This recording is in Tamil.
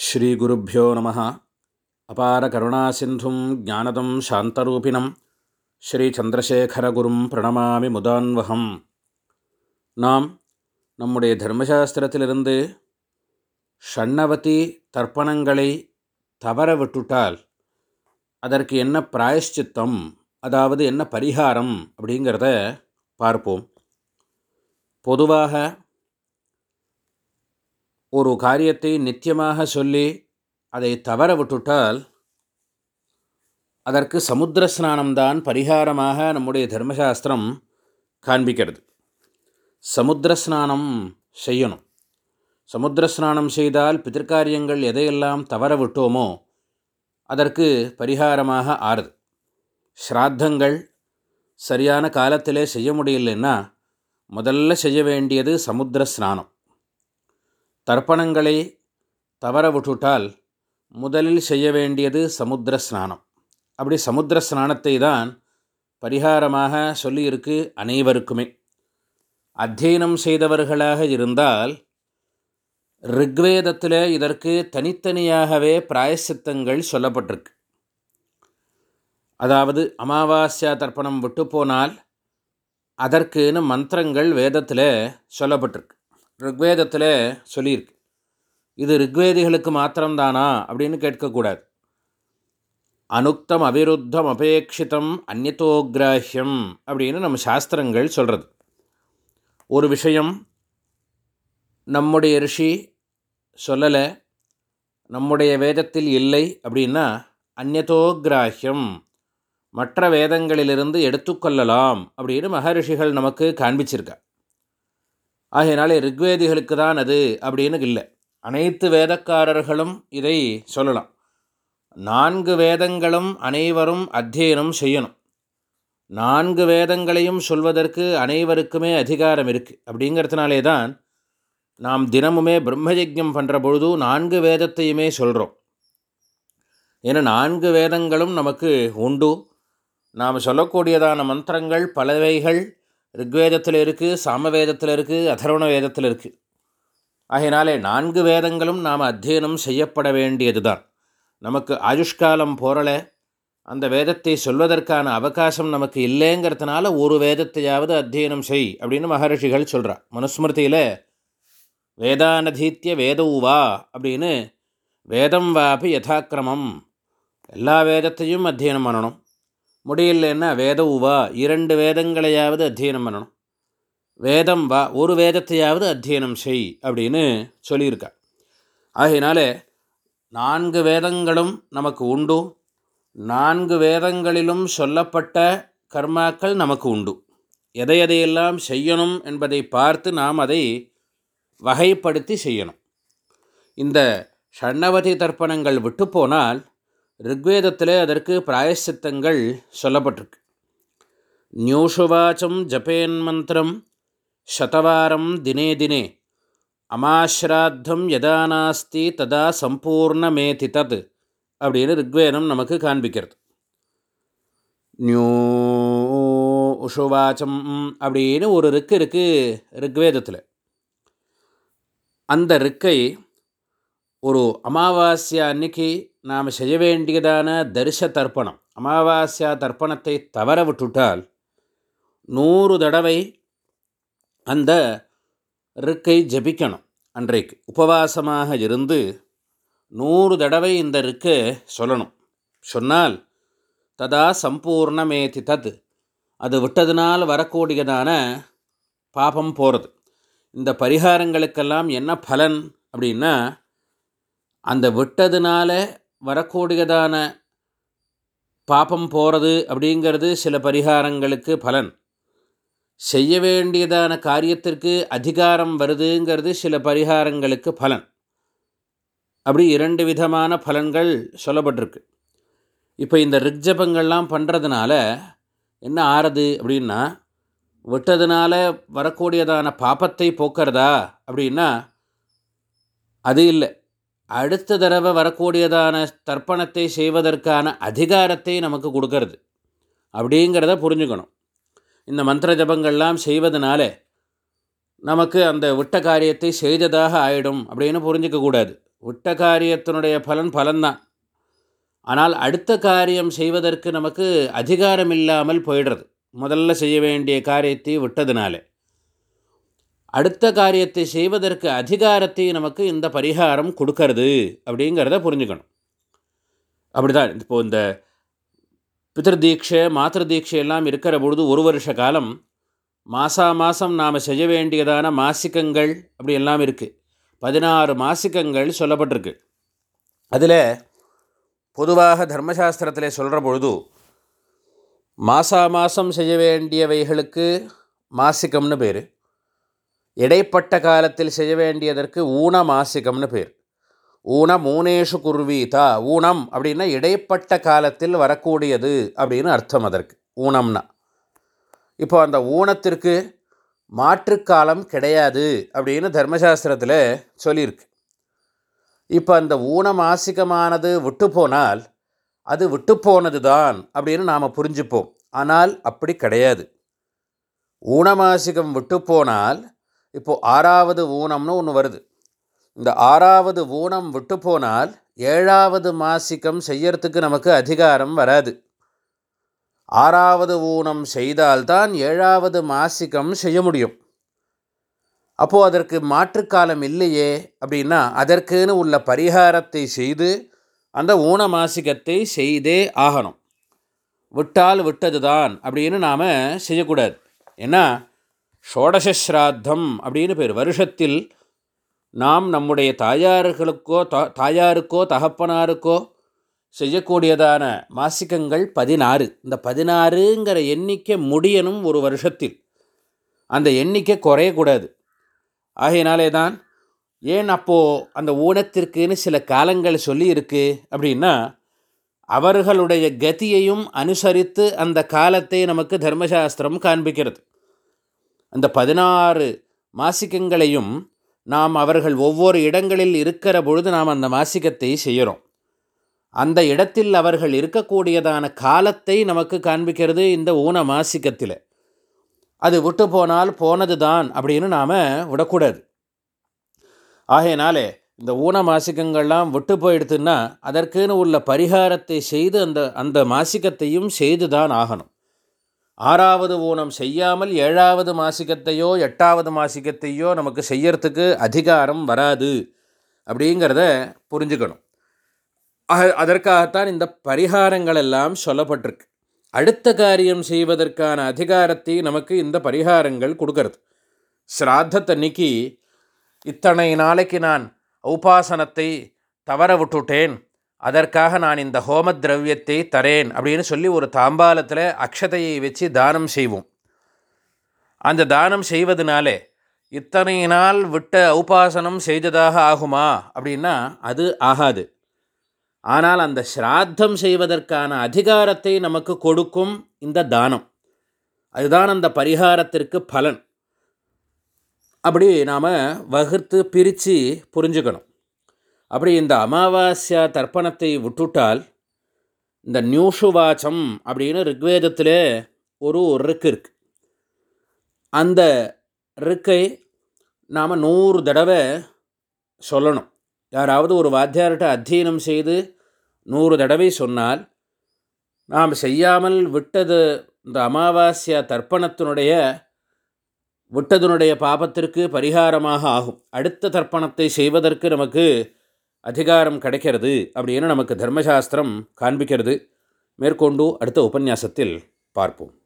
ஸ்ரீகுருப்போ நம. அபார கருணாசிந்தும் ஜானதம் சாந்தரூபிணம். ஸ்ரீச்சந்திரசேகரகுரும் பிரணமாமி முதான்வகம். நாம் நம்முடைய தர்மசாஸ்திரத்திலிருந்து ஷண்ணவதி தர்ப்பணங்களை தவற விட்டுட்டால் அதற்கு என்ன பிராயஷ்சித்தம் அதாவது என்ன பரிகாரம் அப்படிங்கிறத பார்ப்போம். பொதுவாக ஒரு காரியத்தை நித்தியமாக சொல்லி அதை தவற விட்டுட்டால் அதற்கு சமுத்திர ஸ்நானம்தான் பரிகாரமாக நம்முடைய தர்மசாஸ்திரம் காண்பிக்கிறது. சமுத்திர ஸ்நானம் செய்யணும். சமுத்திர ஸ்நானம் செய்தால் பிதிர்காரியங்கள் எதையெல்லாம் தவற விட்டோமோ அதற்கு பரிகாரமாக ஆறுது. ஸ்ராத்தங்கள் சரியான காலத்திலே செய்ய முடியலன்னா முதல்ல செய்ய வேண்டியது சமுத்திர ஸ்நானம். தர்ப்பணங்களை தவற விட்டுட்டால் முதலில் செய்ய வேண்டியது சமுத்திர ஸ்நானம் அப்படி சமுத்திர ஸ்நானத்தை தான் பரிகாரமாக சொல்லியிருக்கு அனைவருக்குமே. அத்தியனம் செய்தவர்களாக இருந்தால் ரிக்வேதத்தில் இதற்கு தனித்தனியாகவே பிராயசித்தங்கள் சொல்லப்பட்டிருக்கு. அதாவது அமாவாஸ்யா தர்ப்பணம் விட்டு போனால் அதற்குன்னு மந்திரங்கள் வேதத்தில் சொல்லப்பட்டிருக்கு. ரிக்வேதத்தில் சொல்லியிருக்கு. இது ரிக்வேதிகளுக்கு மாத்திரம்தானா அப்படின்னு கேட்கக்கூடாது. அனுக்தம் அவிருத்தம் அபேட்சிதம் அந்நத்தோகிராஹியம் அப்படின்னு நம்ம சாஸ்திரங்கள் சொல்கிறது ஒரு விஷயம் நம்முடைய ரிஷி சொல்லலை நம்முடைய வேதத்தில் இல்லை அப்படின்னா அந்நத்தோகிராஹியம் மற்ற வேதங்களிலிருந்து எடுத்துக்கொள்ளலாம் அப்படின்னு மகரிஷிகள் நமக்கு காண்பிச்சிருக்கா ஆகையினாலே ரிக்வேதிகளுக்கு தான் அது அப்படின்னு இல்லை. அனைத்து வேதக்காரர்களும் இதை சொல்லலாம். நான்கு வேதங்களும் அனைவரும் அத்தியனம் செய்யணும். நான்கு வேதங்களையும் சொல்வதற்கு அனைவருக்குமே அதிகாரம் இருக்குது அப்படிங்கிறதுனாலே தான் நாம் தினமுமே பிரம்மயஜம் பண்ணுற பொழுது நான்கு வேதத்தையுமே சொல்கிறோம் ஏன்னா நான்கு வேதங்களும் நமக்கு உண்டு. நாம் சொல்லக்கூடியதான மந்திரங்கள் பலவைகள் ரிக்வேதத்தில் இருக்குது சாமவேதத்தில் இருக்குது அதர்வண வேதத்தில் இருக்குது ஆகையினாலே நான்கு வேதங்களும் நாம் அத்தியனம் செய்யப்பட வேண்டியது தான் நமக்கு ஆயுஷ்காலம் போரலை அந்த வேதத்தை சொல்வதற்கான அவகாசம் நமக்கு இல்லைங்கிறதுனால ஒரு வேதத்தையாவது அத்தியனம் செய் அப்படின்னு மகரிஷிகள் சொல்கிறார் மனுஸ்மிருதியில் வேதானதீத்திய வேதவுவா அப்படின்னு வேதம் வாபி யதாக்கிரமம் எல்லா வேதத்தையும் அத்தியனம் பண்ணணும். முடியலன்னா வேத உவா. இரண்டு வேதங்களையாவது அத்தியனம் பண்ணணும். வேதம் வா. ஒரு வேதத்தையாவது அத்தியனம் செய் அப்படின்னு சொல்லியிருக்கா. ஆகையினாலே நான்கு வேதங்களும் நமக்கு உண்டு. நான்கு வேதங்களிலும் சொல்லப்பட்ட கர்மாக்கள் நமக்கு உண்டு. எதை எதையெல்லாம் செய்யணும் என்பதை பார்த்து நாம் அதை வகைப்படுத்தி செய்யணும். இந்த ஷண்ணவதி தர்ப்பணங்கள் விட்டு போனால் ரிக்வேதத்தில் அதற்கு பிராயசித்தங்கள் சொல்லப்பட்டிருக்கு. நியூஷுவாச்சம் ஜபேன் மந்திரம் சதவாரம் தினே தினே அமாஸ்ராத்தம் எதா நாஸ்தி ததா சம்பூர்ணமேதி தத் அப்படின்னு ரிக்வேதம் நமக்கு காண்பிக்கிறது. நியூ உஷுவாச்சம் அப்படின்னு ஒரு ரிக்கு இருக்குது ரிக்வேதத்தில். அந்த ரிக்கை ஒரு அமாவாஸ்யா அன்னைக்கு நாம் செய்ய வேண்டியதான தரிச தர்ப்பணம். அமாவாஸ்யா தர்ப்பணத்தை தவற விட்டுவிட்டால் நூறு தடவை அந்த ருக்கை ஜபிக்கணும் அன்றைக்கு. உபவாசமாக இருந்து நூறு தடவை இந்த ருக்கை சொல்லணும். சொன்னால் ததா சம்பூர்ணமேதி தத். அது விட்டதுனால் வரக்கூடியதான பாபம் போகிறது இந்த பரிகாரங்களுக்கெல்லாம் என்ன பலன் அப்படின்னா அந்த விட்டதுனால வரக்கூடியதான பாப்பம் போகிறது அப்படிங்கிறது சில பரிகாரங்களுக்கு பலன். செய்ய வேண்டியதான காரியத்திற்கு அதிகாரம் வருதுங்கிறது சில பரிகாரங்களுக்கு பலன். அப்படி இரண்டு விதமான பலன்கள் சொல்லப்பட்டிருக்கு. இப்போ இந்த ரிக்ஜபங்கள்லாம் பண்ணுறதுனால என்ன ஆறுது அப்படின்னா விட்டதுனால வரக்கூடியதான பாப்பத்தை போக்கிறதா அப்படின்னா அது இல்லை. அடுத்த தடவை வரக்கூடியதான தர்ப்பணத்தை செய்வதற்கான அதிகாரத்தை நமக்கு கொடுக்கறது. அப்படிங்கிறத புரிஞ்சுக்கணும். இந்த மந்திர ஜபங்கள்லாம் செய்வதனால நமக்கு அந்த விட்ட காரியத்தை செய்ததாக ஆயிடும் அப்படின்னு புரிஞ்சிக்கக்கூடாது விட்ட காரியத்தினுடைய பலன் பலன்தான். ஆனால் அடுத்த காரியம் செய்வதற்கு நமக்கு அதிகாரம் இல்லாமல் போயிடுறது. முதல்ல செய்ய வேண்டிய காரியத்தை விட்டதுனால. அடுத்த காரியத்தை செய்வதற்கு அதிகாரத்தை நமக்கு இந்த பரிகாரம் கொடுக்கறது அப்படிங்கிறத புரிஞ்சுக்கணும். அப்படி தான் இப்போது இந்த பிதர்தீட்சை மாத்திருதீட்சை எல்லாம் இருக்கிற பொழுது ஒரு வருஷ காலம் மாதா மாதம் நாம் செய்ய வேண்டியதான மாசிக்கங்கள் அப்படி எல்லாம் இருக்குது பதினாறு மாசிக்கங்கள் சொல்லப்பட்டிருக்கு. அதில் பொதுவாக தர்மசாஸ்திரத்தில் சொல்கிற பொழுது மாதா மாதம் செய்ய வேண்டியவைகளுக்கு மாசிக்கம்னு பேர். இடைப்பட்ட காலத்தில் செய்ய வேண்டியதற்கு ஊனமாசிகம்னு பேர். ஊனம் மூனேஷு குர்வீதா. ஊனம் அப்படின்னா இடைப்பட்ட காலத்தில் வரக்கூடியது அப்படின்னு அர்த்தம் அதற்கு. ஊனம்னா. இப்போ அந்த ஊனத்திற்கு மாற்றுக்காலம் கிடையாது அப்படின்னு தர்மசாஸ்திரத்தில் சொல்லியிருக்கு. இப்போ அந்த ஊன மாசிகமானது விட்டு போனால் அது விட்டு போனது தான் அப்படின்னு நாம் புரிஞ்சுப்போம். ஆனால் அப்படி கிடையாது. ஊனமாசிகம் விட்டு போனால் இப்போது ஆறாவது ஊனம்னு ஒன்று வருது. இந்த ஆறாவது ஊனம் விட்டு போனால் ஏழாவது மாசிக்கம் செய்யறதுக்கு நமக்கு அதிகாரம் வராது. ஆறாவது ஊனம் செய்தால்தான் ஏழாவது மாசிக்கம் செய்ய முடியும். அப்போது அதற்கு மாற்றுக்காலம் இல்லையே அப்படின்னா அதற்குன்னு உள்ள பரிகாரத்தை செய்து அந்த ஊன மாசிகத்தை செய்தே ஆகணும். விட்டால் விட்டது தான் அப்படின்னு நாம் செய்யக்கூடாது. ஏன்னா ஷோடசிராத்தம் அப்படின்னு பேர். வருஷத்தில் நாம் நம்முடைய தாயார்களுக்கோ தாயாருக்கோ தகப்பனாருக்கோ செய்யக்கூடியதான மாசிக்கங்கள் பதினாறு. இந்த பதினாறுங்கிற எண்ணிக்கை முடியணும் ஒரு வருஷத்தில். அந்த எண்ணிக்கை குறையக்கூடாது. ஆகையினாலே தான் ஏன் அப்போது அந்த ஊனத்திற்குன்னு சில காலங்கள் சொல்லி இருக்கு அப்படின்னா அவர்களுடைய கதியையும் அனுசரித்து அந்த காலத்தை நமக்கு தர்மசாஸ்திரம் காண்பிக்கிறது. அந்த பதினாறு மாசிக்கங்களையும் நாம் அவர்கள் ஒவ்வொரு இடங்களில் இருக்கிற பொழுது நாம் அந்த மாசிக்கத்தை செய்கிறோம். அந்த இடத்தில் அவர்கள் இருக்கக்கூடியதான காலத்தை நமக்கு காண்பிக்கிறது இந்த ஊன மாசிக்கத்தில். அது விட்டு போனால் போனது தான் அப்படின்னு நாம் விடக்கூடாது. ஆகையினாலே இந்த ஊன மாசிக்கங்கள்லாம் விட்டு போயிடுத்துன்னா அதற்குன்னு உள்ள பரிகாரத்தை செய்து அந்த அந்த மாசிக்கத்தையும் செய்து தான் ஆகணும். ஆறாவது ஊனம் செய்யாமல் ஏழாவது மாசிக்கத்தையோ எட்டாவது மாசிக்கத்தையோ நமக்கு செய்யறதுக்கு அதிகாரம் வராது அப்படிங்கிறத புரிஞ்சுக்கணும். அதற்காகத்தான் இந்த பரிகாரங்கள் எல்லாம் சொல்லப்பட்டிருக்கு. அடுத்த காரியம் செய்வதற்கான அதிகாரத்தை நமக்கு இந்த பரிகாரங்கள் கொடுக்கறது. ஸ்ராத்தத்தன்னைக்கு இத்தனை நாளைக்கு நான் உபாசனத்தை தவற விட்டுட்டேன். அதற்காக நான் இந்த ஹோம திரவியத்தை தரேன் அப்படின்னு சொல்லி ஒரு தாம்பாலத்தில் அக்ஷதையை வச்சு தானம் செய்வோம். அந்த தானம் செய்வதனாலே இத்தனை நாள் விட்ட உபாசனம் செய்ததாக ஆகுமா அப்படின்னா அது ஆகாது. ஆனால் அந்த ஸ்ராத்தம் செய்வதற்கான அதிகாரத்தை நமக்கு கொடுக்கும் இந்த தானம். அதுதான் அந்த பரிகாரத்திற்கு பலன். அப்படி நாம் வகுத்து பிரித்து புரிஞ்சுக்கணும். அப்படி இந்த அமாவாஸ்யா தர்ப்பணத்தை விட்டுட்டால் இந்த நியூஷுவாச்சம் அப்படின்னு ரிக்வேதத்தில் ஒரு ரிக்கு இருக்குது அந்த ரிக்கை நாம் நூறு தடவை சொல்லணும். யாராவது ஒரு வாத்தியார்கிட்ட அத்தியனம் செய்து நூறு தடவை சொன்னால் நாம் செய்யாமல் விட்டது இந்த அமாவாஸ்யா தர்ப்பணத்தினுடைய விட்டதனுடைய பாபத்திற்கு பரிகாரமாக ஆகும். அடுத்த தர்ப்பணத்தை செய்வதற்கு நமக்கு அதிகாரம் கிடைக்கிறது அப்படின்னு நமக்கு தர்மசாஸ்திரம் காண்பிக்கிறது. மேற்கொண்டு அடுத்த உபன்யாசத்தில் பார்ப்போம்.